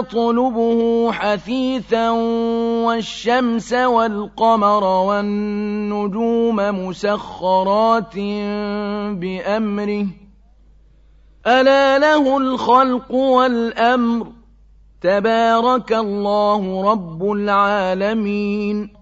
يطلبه حثيثا والشمس والقمر والنجوم مسخرات بأمره. ألا له الخلق والأمر. تبارك الله رب العالمين.